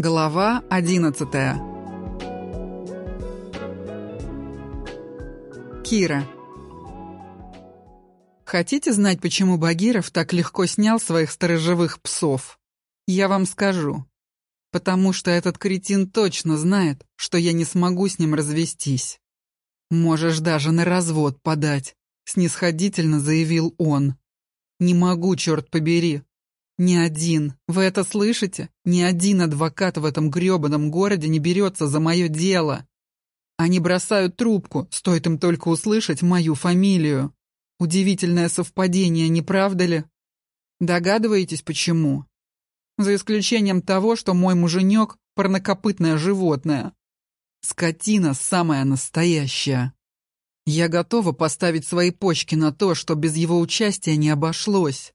Глава одиннадцатая. Кира. Хотите знать, почему Багиров так легко снял своих сторожевых псов? Я вам скажу. Потому что этот кретин точно знает, что я не смогу с ним развестись. Можешь даже на развод подать, снисходительно заявил он. Не могу, черт побери, ни один, вы это слышите? Ни один адвокат в этом грёбаном городе не берется за мое дело. Они бросают трубку, стоит им только услышать мою фамилию. Удивительное совпадение, не правда ли? Догадываетесь, почему? За исключением того, что мой муженек — парнокопытное животное. Скотина самая настоящая. Я готова поставить свои почки на то, что без его участия не обошлось.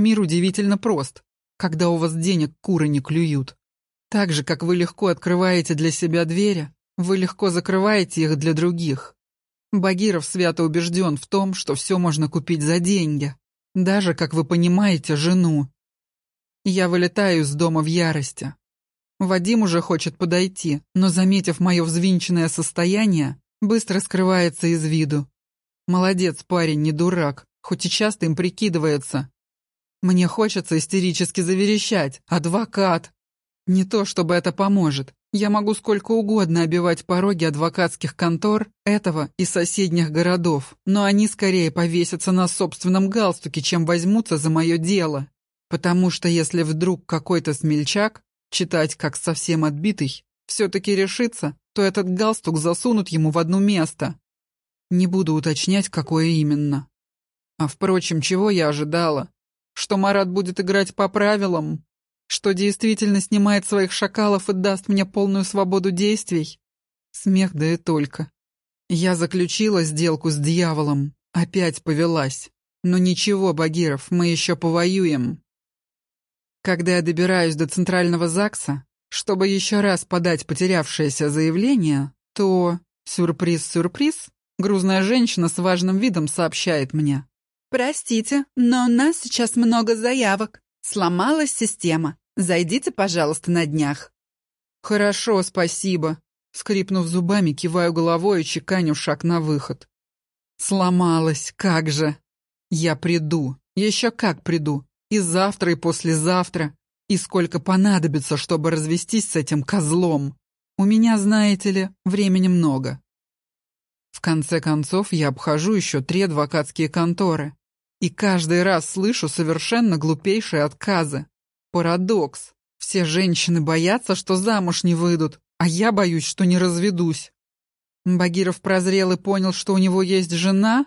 Мир удивительно прост, когда у вас денег куры не клюют. Так же, как вы легко открываете для себя двери, вы легко закрываете их для других. Багиров свято убежден в том, что все можно купить за деньги. Даже, как вы понимаете, жену. Я вылетаю из дома в ярости. Вадим уже хочет подойти, но, заметив мое взвинченное состояние, быстро скрывается из виду. Молодец парень, не дурак, хоть и часто им прикидывается, мне хочется истерически заверещать. Адвокат! Не то, чтобы это поможет. Я могу сколько угодно обивать пороги адвокатских контор этого и соседних городов, но они скорее повесятся на собственном галстуке, чем возьмутся за мое дело. Потому что если вдруг какой-то смельчак, читать как совсем отбитый, все-таки решится, то этот галстук засунут ему в одно место. Не буду уточнять, какое именно. А впрочем, чего я ожидала? Что Марат будет играть по правилам, что действительно снимает своих шакалов и даст мне полную свободу действий. Смех да и только. Я заключила сделку с дьяволом, опять повелась. Но ничего, Багиров, мы еще повоюем. Когда я добираюсь до центрального ЗАГСа, чтобы еще раз подать потерявшееся заявление, то, сюрприз-сюрприз, грузная женщина с важным видом сообщает мне. «Простите, но у нас сейчас много заявок. Сломалась система. Зайдите, пожалуйста, на днях». «Хорошо, спасибо». Скрипнув зубами, киваю головой и чеканю шаг на выход. «Сломалась, как же!» «Я приду. Еще как приду. И завтра, и послезавтра. И сколько понадобится, чтобы развестись с этим козлом. У меня, знаете ли, времени много». В конце концов, я обхожу еще три адвокатские конторы. И каждый раз слышу совершенно глупейшие отказы. Парадокс. Все женщины боятся, что замуж не выйдут, а я боюсь, что не разведусь. Багиров прозрел и понял, что у него есть жена?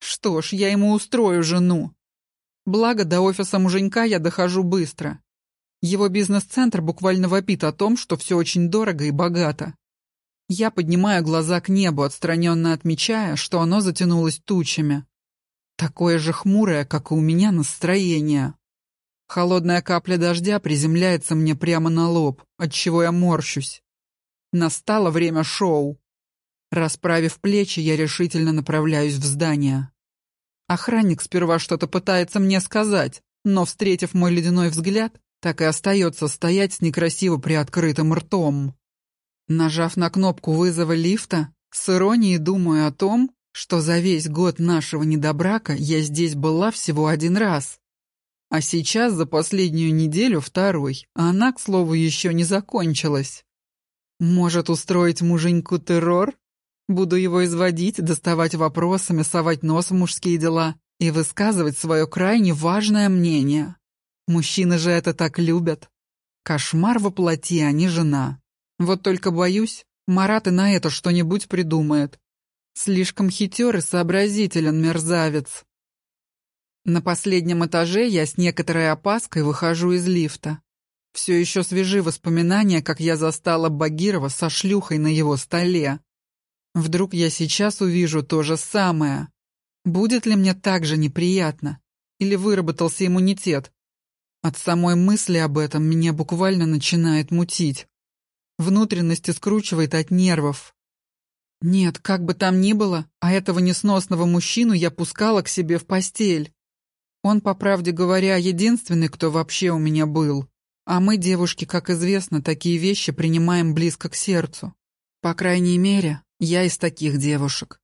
Что ж, я ему устрою жену. Благо, до офиса муженька я дохожу быстро. Его бизнес-центр буквально вопит о том, что все очень дорого и богато. Я поднимаю глаза к небу, отстраненно отмечая, что оно затянулось тучами. Такое же хмурое, как и у меня настроение. Холодная капля дождя приземляется мне прямо на лоб, отчего я морщусь. Настало время шоу. Расправив плечи, я решительно направляюсь в здание. Охранник сперва что-то пытается мне сказать, но, встретив мой ледяной взгляд, так и остается стоять с некрасиво приоткрытым ртом. Нажав на кнопку вызова лифта, с иронией думаю о том, что за весь год нашего недобрака я здесь была всего один раз. А сейчас за последнюю неделю второй, а она, к слову, еще не закончилась. Может устроить муженьку террор? Буду его изводить, доставать вопросами, совать нос в мужские дела и высказывать свое крайне важное мнение. Мужчины же это так любят. Кошмар воплоти, а не жена. Вот только боюсь, Марат и на это что-нибудь придумает. Слишком хитер и сообразителен мерзавец. На последнем этаже я с некоторой опаской выхожу из лифта. Все еще свежи воспоминания, как я застала Багирова со шлюхой на его столе. Вдруг я сейчас увижу то же самое. Будет ли мне так же неприятно? Или выработался иммунитет? От самой мысли об этом меня буквально начинает мутить. Внутренности скручивает от нервов. Нет, как бы там ни было, а этого несносного мужчину я пускала к себе в постель. Он, по правде говоря, единственный, кто вообще у меня был. А мы, девушки, как известно, такие вещи принимаем близко к сердцу. По крайней мере, я из таких девушек.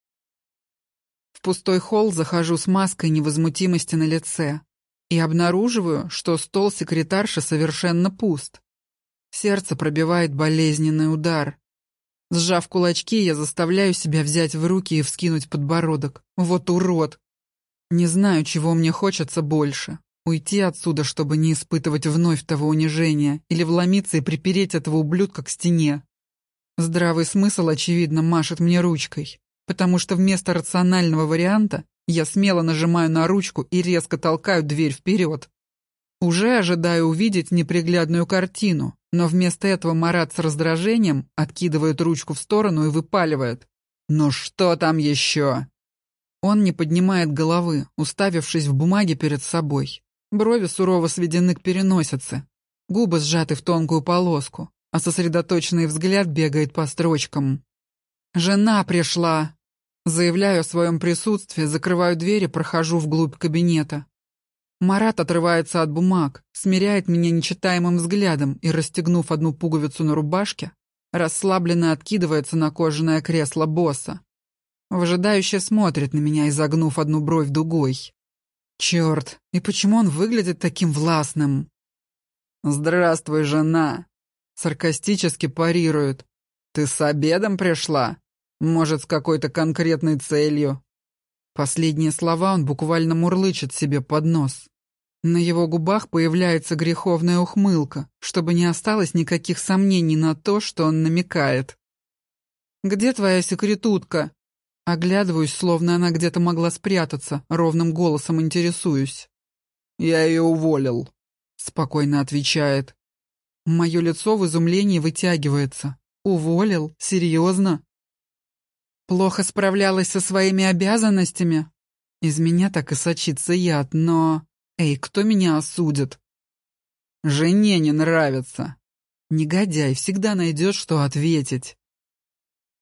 В пустой холл захожу с маской невозмутимости на лице и обнаруживаю, что стол секретарши совершенно пуст. Сердце пробивает болезненный удар. Сжав кулачки, я заставляю себя взять в руки и вскинуть подбородок. Вот урод! Не знаю, чего мне хочется больше. Уйти отсюда, чтобы не испытывать вновь того унижения, или вломиться и припереть этого ублюдка к стене. Здравый смысл, очевидно, машет мне ручкой, потому что вместо рационального варианта я смело нажимаю на ручку и резко толкаю дверь вперед. Уже ожидаю увидеть неприглядную картину, но вместо этого Марат с раздражением откидывает ручку в сторону и выпаливает. «Ну что там еще?» Он не поднимает головы, уставившись в бумаге перед собой. Брови сурово сведены к переносице, губы сжаты в тонкую полоску, а сосредоточенный взгляд бегает по строчкам. «Жена пришла!» Заявляю о своем присутствии, закрываю дверь и прохожу вглубь кабинета. Марат отрывается от бумаг, смиряет меня нечитаемым взглядом и, расстегнув одну пуговицу на рубашке, расслабленно откидывается на кожаное кресло босса. Выжидающе смотрит на меня, изогнув одну бровь дугой. Черт, и почему он выглядит таким властным? «Здравствуй, жена!» Саркастически парирует. «Ты с обедом пришла? Может, с какой-то конкретной целью?» Последние слова он буквально мурлычет себе под нос. На его губах появляется греховная ухмылка, чтобы не осталось никаких сомнений на то, что он намекает. «Где твоя секретутка?» Оглядываюсь, словно она где-то могла спрятаться, ровным голосом интересуюсь. «Я ее уволил», — спокойно отвечает. Мое лицо в изумлении вытягивается. «Уволил? Серьезно?» «Плохо справлялась со своими обязанностями?» Из меня так и сочится яд, но... Эй, кто меня осудит? Жене не нравится. Негодяй, всегда найдет, что ответить.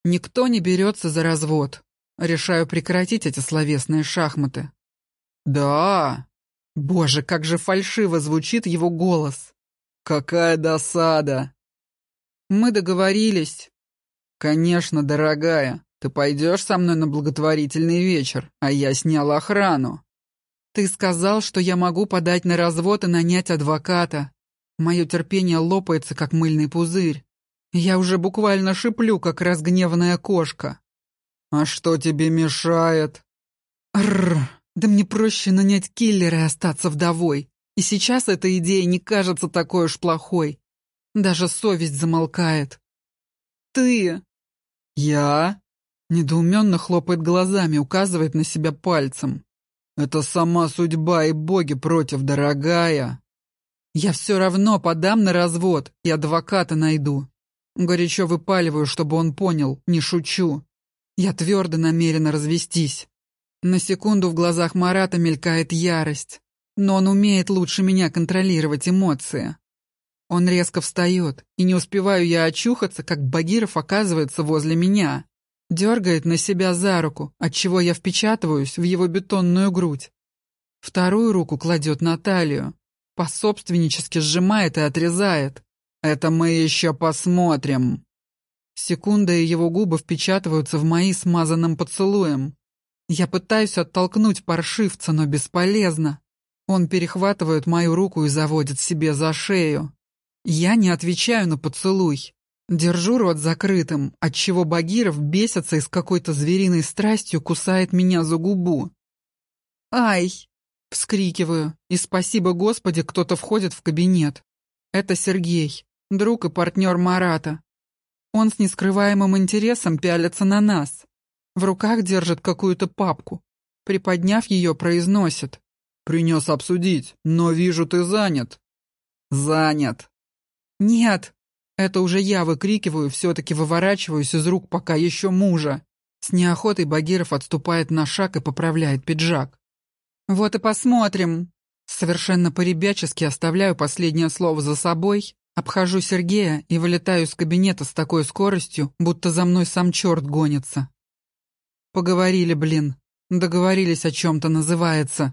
Никто не берется за развод. Решаю прекратить эти словесные шахматы. Да. Боже, как же фальшиво звучит его голос. Какая досада. Мы договорились. Конечно, дорогая. Ты пойдешь со мной на благотворительный вечер, а я снял охрану. Ты сказал, что я могу подать на развод и нанять адвоката. Мое терпение лопается, как мыльный пузырь. Я уже буквально шиплю, как разгневанная кошка. А что тебе мешает? Рр, да мне проще нанять киллера и остаться вдовой. И сейчас эта идея не кажется такой уж плохой. Даже совесть замолкает. Ты... Я? Недоуменно хлопает глазами, указывает на себя пальцем. Это сама судьба и боги против, дорогая. Я все равно подам на развод и адвоката найду. Горячо выпаливаю, чтобы он понял, не шучу. Я твердо намерена развестись. На секунду в глазах Марата мелькает ярость, но он умеет лучше меня контролировать эмоции. Он резко встает, и не успеваю я очухаться, как Багиров оказывается возле меня. Дергает на себя за руку, отчего я впечатываюсь в его бетонную грудь. Вторую руку кладет на талию, пособственнически сжимает и отрезает. «Это мы еще посмотрим». Секунда, и его губы впечатываются в мои смазанным поцелуем. Я пытаюсь оттолкнуть паршивца, но бесполезно. Он перехватывает мою руку и заводит себе за шею. Я не отвечаю на поцелуй. Держу рот закрытым, отчего Багиров бесится и с какой-то звериной страстью кусает меня за губу. «Ай!» — вскрикиваю, и спасибо Господи, кто-то входит в кабинет. Это Сергей, друг и партнер Марата. Он с нескрываемым интересом пялится на нас. В руках держит какую-то папку. Приподняв ее, произносит. «Принес обсудить, но вижу, ты занят». «Занят». «Нет», это уже я выкрикиваю, все-таки выворачиваюсь из рук пока еще мужа. С неохотой Багиров отступает на шаг и поправляет пиджак. «Вот и посмотрим!» Совершенно по-ребячески оставляю последнее слово за собой, обхожу Сергея и вылетаю из кабинета с такой скоростью, будто за мной сам черт гонится. Поговорили, блин. Договорились о чем-то, называется.